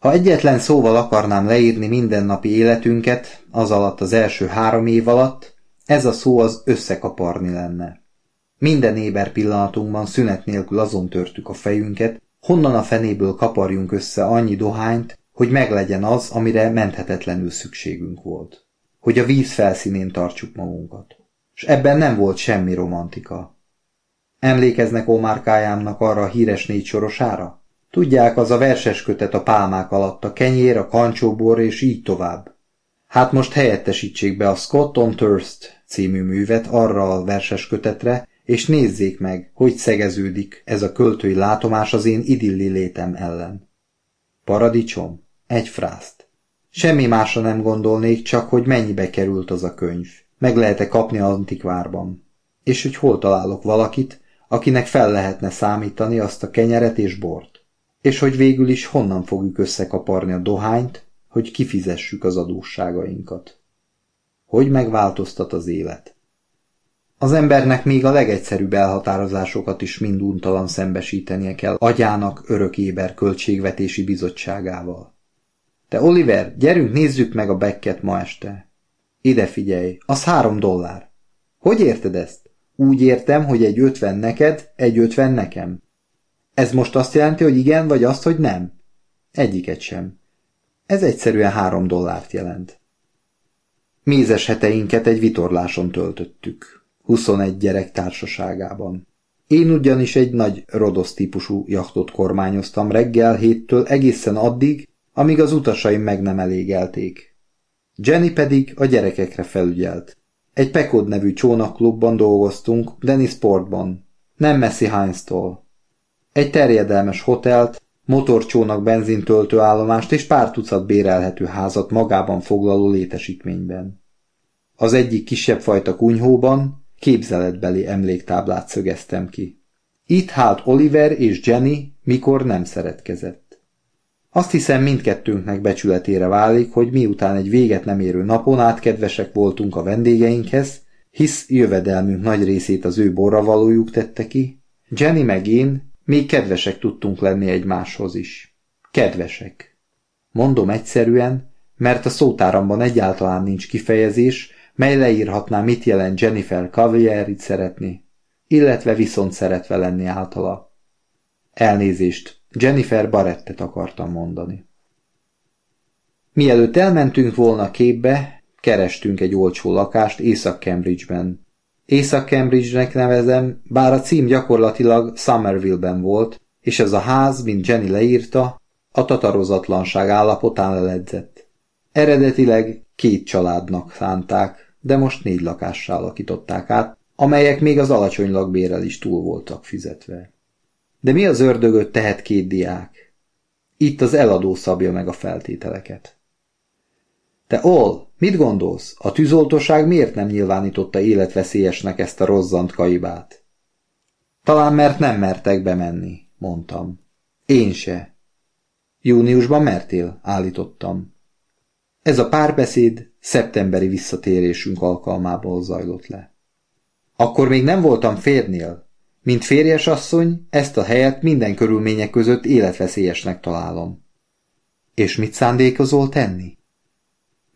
Ha egyetlen szóval akarnám leírni mindennapi életünket, az alatt az első három év alatt, ez a szó az összekaparni lenne. Minden éber pillanatunkban szünet nélkül azon törtük a fejünket, honnan a fenéből kaparjunk össze annyi dohányt, hogy meglegyen az, amire menthetetlenül szükségünk volt. Hogy a víz felszínén tartsuk magunkat. És ebben nem volt semmi romantika. Emlékeznek Omar Kájámnak arra a híres négy sorosára? Tudják, az a verses kötet a pálmák alatt, a kenyér, a kancsóbor és így tovább. Hát most helyettesítsék be a Scott on Thirst című művet arra a verses kötetre, és nézzék meg, hogy szegeződik ez a költői látomás az én idilli létem ellen. Paradicsom? Egy frászt. Semmi másra nem gondolnék, csak hogy mennyibe került az a könyv. Meg lehet-e kapni az antikvárban. És hogy hol találok valakit, akinek fel lehetne számítani azt a kenyeret és bort. És hogy végül is honnan fogjuk összekaparni a dohányt, hogy kifizessük az adósságainkat. Hogy megváltoztat az élet? Az embernek még a legegyszerűbb elhatározásokat is mind untalan szembesítenie kell agyának örökéber költségvetési bizottságával. Te Oliver, gyerünk nézzük meg a bekket ma este. Ide figyelj, az három dollár. Hogy érted ezt? Úgy értem, hogy egy ötven neked, egy ötven nekem. Ez most azt jelenti, hogy igen, vagy azt, hogy nem? Egyiket sem. Ez egyszerűen három dollárt jelent. Mézes heteinket egy vitorláson töltöttük. 21 gyerek társaságában. Én ugyanis egy nagy Rodosz típusú jachtot kormányoztam reggel héttől egészen addig, amíg az utasaim meg nem elégelték. Jenny pedig a gyerekekre felügyelt. Egy Pekod nevű csónakklubban dolgoztunk, Dennis Sportban, nem messzi Heinz-tól. Egy terjedelmes hotelt, motorcsónak benzintöltő állomást és pár tucat bérelhető házat magában foglaló létesítményben. Az egyik kisebb fajta kunyhóban képzeletbeli emléktáblát szögeztem ki. Itt hát Oliver és Jenny mikor nem szeretkezett. Azt hiszem mindkettőnknek becsületére válik, hogy miután egy véget nem érő napon át kedvesek voltunk a vendégeinkhez, hisz jövedelmünk nagy részét az ő borravalójuk tette ki, Jenny meg én még kedvesek tudtunk lenni egymáshoz is. Kedvesek. Mondom egyszerűen, mert a szótáramban egyáltalán nincs kifejezés, mely leírhatná, mit jelent Jennifer Cavalieri szeretni, illetve viszont szeretve lenni általa. Elnézést, Jennifer Barettet akartam mondani. Mielőtt elmentünk volna képbe, kerestünk egy olcsó lakást Észak-Cambridgeben. Észak-Cambridge-nek nevezem, bár a cím gyakorlatilag Somerville-ben volt, és ez a ház, mint Jenny leírta, a tatarozatlanság állapotán ledzett. Eredetileg két családnak szánták, de most négy lakássá alakították át, amelyek még az alacsony lakbérrel is túl voltak fizetve. De mi az ördögöt tehet két diák? Itt az eladó szabja meg a feltételeket. Te Ol, mit gondolsz? A tűzoltóság miért nem nyilvánította életveszélyesnek ezt a rozzant kaibát? Talán mert nem mertek bemenni, mondtam. Én se. Júniusban mertél, állítottam. Ez a párbeszéd szeptemberi visszatérésünk alkalmából zajlott le. Akkor még nem voltam férnél. Mint férjes asszony, ezt a helyet minden körülmények között életveszélyesnek találom. És mit szándékozol tenni?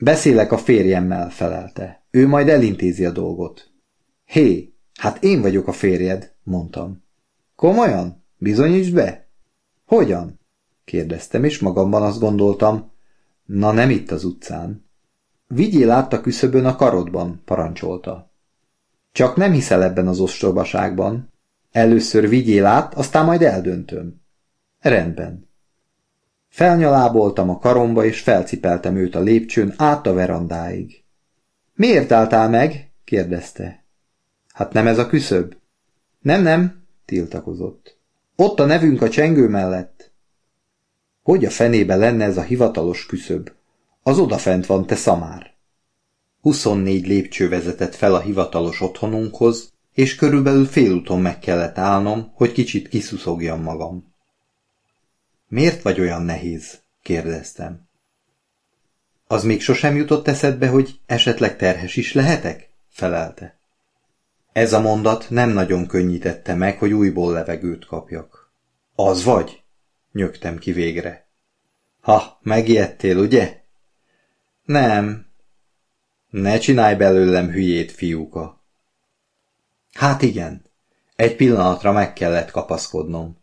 Beszélek a férjemmel, felelte. Ő majd elintézi a dolgot. Hé, hát én vagyok a férjed, mondtam. Komolyan? Bizonyítsd be? Hogyan? kérdeztem, és magamban azt gondoltam, na nem itt az utcán. Vigyél át a küszöbön a karodban, parancsolta. Csak nem hiszel ebben az ostobaságban. Először vigyél át, aztán majd eldöntöm. Rendben. Felnyaláboltam a karomba, és felcipeltem őt a lépcsőn át a verandáig. Miért álltál meg? kérdezte. Hát nem ez a küszöb? Nem, nem, tiltakozott. Ott a nevünk a csengő mellett. Hogy a fenébe lenne ez a hivatalos küszöb? Az odafent van, te szamár. 24 lépcső vezetett fel a hivatalos otthonunkhoz, és körülbelül félúton meg kellett állnom, hogy kicsit kiszuszogjam magam. Miért vagy olyan nehéz? kérdeztem. Az még sosem jutott eszedbe, hogy esetleg terhes is lehetek? felelte. Ez a mondat nem nagyon könnyítette meg, hogy újból levegőt kapjak. Az vagy? nyögtem ki végre. Ha, megijedtél, ugye? Nem. Ne csinálj belőlem hülyét, fiúka. Hát igen, egy pillanatra meg kellett kapaszkodnom.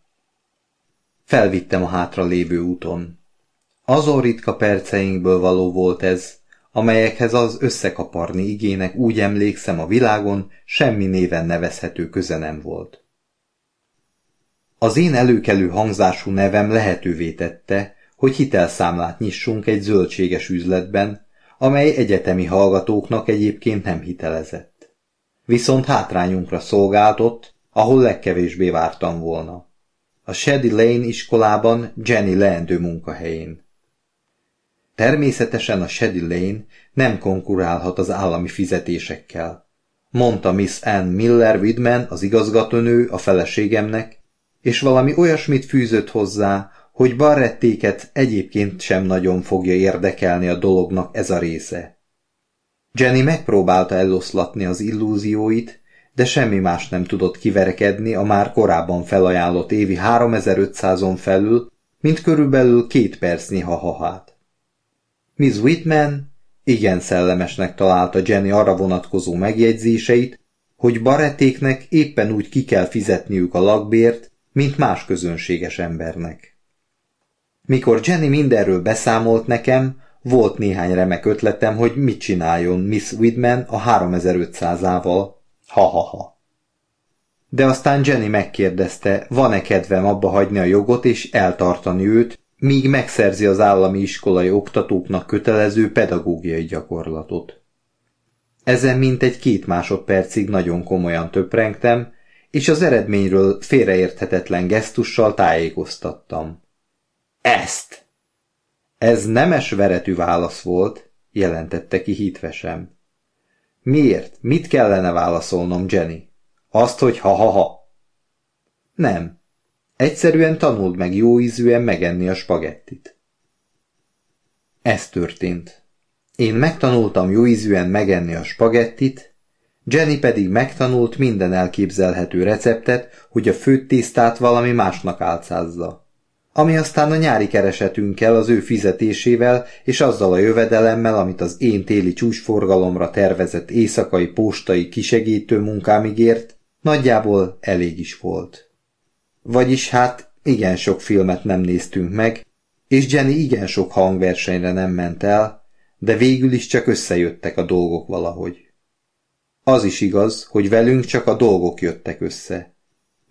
Felvittem a hátra lévő úton. Azon ritka perceinkből való volt ez, amelyekhez az összekaparni igének úgy emlékszem a világon semmi néven nevezhető köze nem volt. Az én előkelő hangzású nevem lehetővé tette, hogy hitelszámlát nyissunk egy zöldséges üzletben, amely egyetemi hallgatóknak egyébként nem hitelezett. Viszont hátrányunkra szolgáltott, ahol legkevésbé vártam volna. A Shady Lane iskolában Jenny leendő munkahelyén. Természetesen a Shady Lane nem konkurálhat az állami fizetésekkel. Mondta Miss Ann Miller Widman, az igazgatónő, a feleségemnek, és valami olyasmit fűzött hozzá, hogy Barrettéket egyébként sem nagyon fogja érdekelni a dolognak ez a része. Jenny megpróbálta eloszlatni az illúzióit, de semmi más nem tudott kiverekedni a már korábban felajánlott évi 3500-on felül, mint körülbelül két percnyi hahahát. Miss Whitman igen szellemesnek találta Jenny arra vonatkozó megjegyzéseit, hogy baretéknek éppen úgy ki kell fizetniük a lakbért, mint más közönséges embernek. Mikor Jenny mindenről beszámolt nekem, volt néhány remek ötletem, hogy mit csináljon Miss Whitman a 3500-ával. Ha-ha-ha. De aztán Jenny megkérdezte, van-e kedvem abba hagyni a jogot és eltartani őt, míg megszerzi az állami iskolai oktatóknak kötelező pedagógiai gyakorlatot. Ezen mintegy két másodpercig nagyon komolyan töprengtem, és az eredményről félreérthetetlen gesztussal tájékoztattam. Ezt! Ez nemes veretű válasz volt, jelentette ki hitvesem. Miért? Mit kellene válaszolnom, Jenny? Azt, hogy ha-ha-ha. Nem, Egyszerűen tanuld meg jó ízűen megenni a spagettit. Ez történt. Én megtanultam jó ízűen megenni a spagettit, Jenny pedig megtanult minden elképzelhető receptet, hogy a főtt tésztát valami másnak álcázza. Ami aztán a nyári keresetünkkel, az ő fizetésével és azzal a jövedelemmel, amit az én téli csúcsforgalomra tervezett éjszakai postai kisegítő munkám ígért, nagyjából elég is volt. Vagyis hát igen sok filmet nem néztünk meg, és Jenny igen sok hangversenyre nem ment el, de végül is csak összejöttek a dolgok valahogy. Az is igaz, hogy velünk csak a dolgok jöttek össze.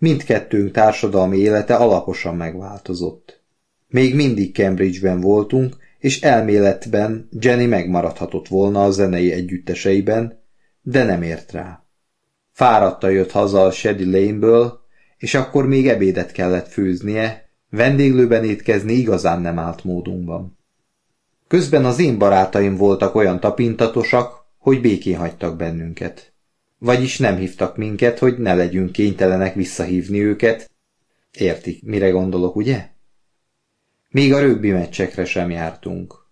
Mindkettőnk társadalmi élete alaposan megváltozott. Még mindig Cambridge-ben voltunk, és elméletben Jenny megmaradhatott volna a zenei együtteseiben, de nem ért rá. Fáradta jött haza a Shady Lane-ből, és akkor még ebédet kellett főznie, vendéglőben étkezni igazán nem állt módunkban. Közben az én barátaim voltak olyan tapintatosak, hogy békén hagytak bennünket. Vagyis nem hívtak minket, hogy ne legyünk kénytelenek visszahívni őket. Értik, mire gondolok, ugye? Még a rögbi meccsekre sem jártunk.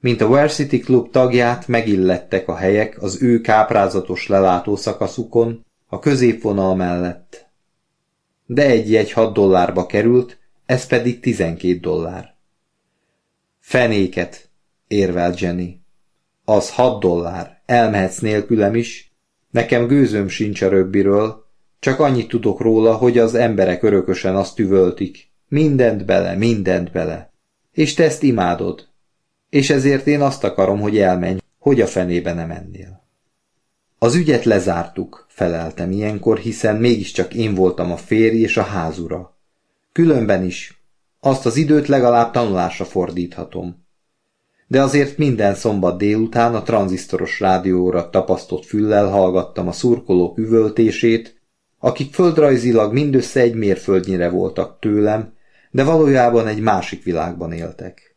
Mint a Varsity Club tagját megillettek a helyek az ő káprázatos lelátó szakaszukon, a középvonal mellett de egy jegy 6 dollárba került, ez pedig 12 dollár. Fenéket, érvel Jenny. Az 6 dollár, elmehetsz nélkülem is, nekem gőzöm sincs a röbbiről, csak annyit tudok róla, hogy az emberek örökösen azt üvöltik. Mindent bele, mindent bele. És te ezt imádod. És ezért én azt akarom, hogy elmenj, hogy a fenébe nem mennél. Az ügyet lezártuk, feleltem ilyenkor, hiszen mégiscsak én voltam a férj és a házura. Különben is. Azt az időt legalább tanulásra fordíthatom. De azért minden szombat délután a tranzisztoros rádióra tapasztott füllel hallgattam a szurkolók üvöltését, akik földrajzilag mindössze egy mérföldnyire voltak tőlem, de valójában egy másik világban éltek.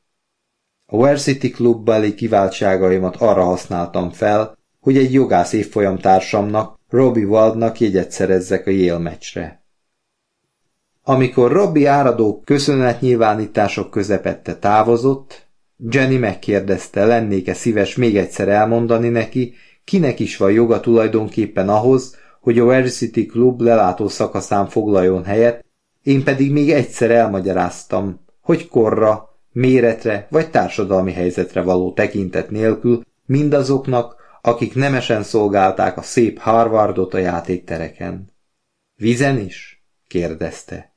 A Varsity Club beli kiváltságaimat arra használtam fel, hogy egy jogász évfolyam társamnak, Robbie Waldnak jegyet szerezzek a Yale meccsre. Amikor Robbie áradó köszönetnyilvánítások közepette távozott, Jenny megkérdezte, lennék-e szíves még egyszer elmondani neki, kinek is van joga tulajdonképpen ahhoz, hogy a Varsity Club lelátó szakaszán foglaljon helyet, én pedig még egyszer elmagyaráztam, hogy korra, méretre vagy társadalmi helyzetre való tekintet nélkül mindazoknak, akik nemesen szolgálták a szép Harvardot a játéktereken. Vizen is? kérdezte.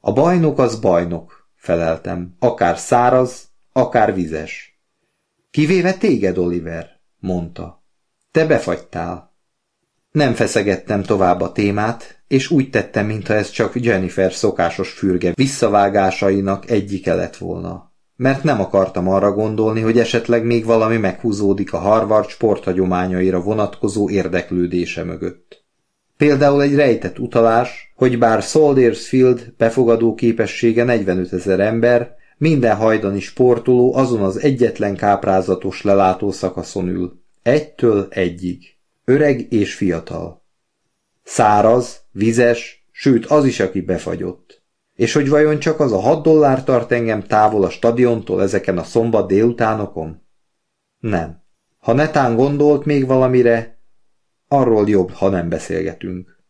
A bajnok az bajnok, feleltem, akár száraz, akár vizes. Kivéve téged, Oliver, mondta. Te befagytál. Nem feszegettem tovább a témát, és úgy tettem, mintha ez csak Jennifer szokásos fürge visszavágásainak egyike lett volna. Mert nem akartam arra gondolni, hogy esetleg még valami meghúzódik a Harvard sporthagyományaira vonatkozó érdeklődése mögött. Például egy rejtett utalás, hogy bár Soldiers Field befogadó képessége 45 ezer ember, minden hajdani sportoló azon az egyetlen káprázatos lelátó szakaszon ül. Egytől egyig. Öreg és fiatal. Száraz, vizes, sőt az is, aki befagyott. És hogy vajon csak az a hat dollár tart engem távol a stadiontól ezeken a szombat délutánokon? Nem. Ha netán gondolt még valamire, arról jobb, ha nem beszélgetünk.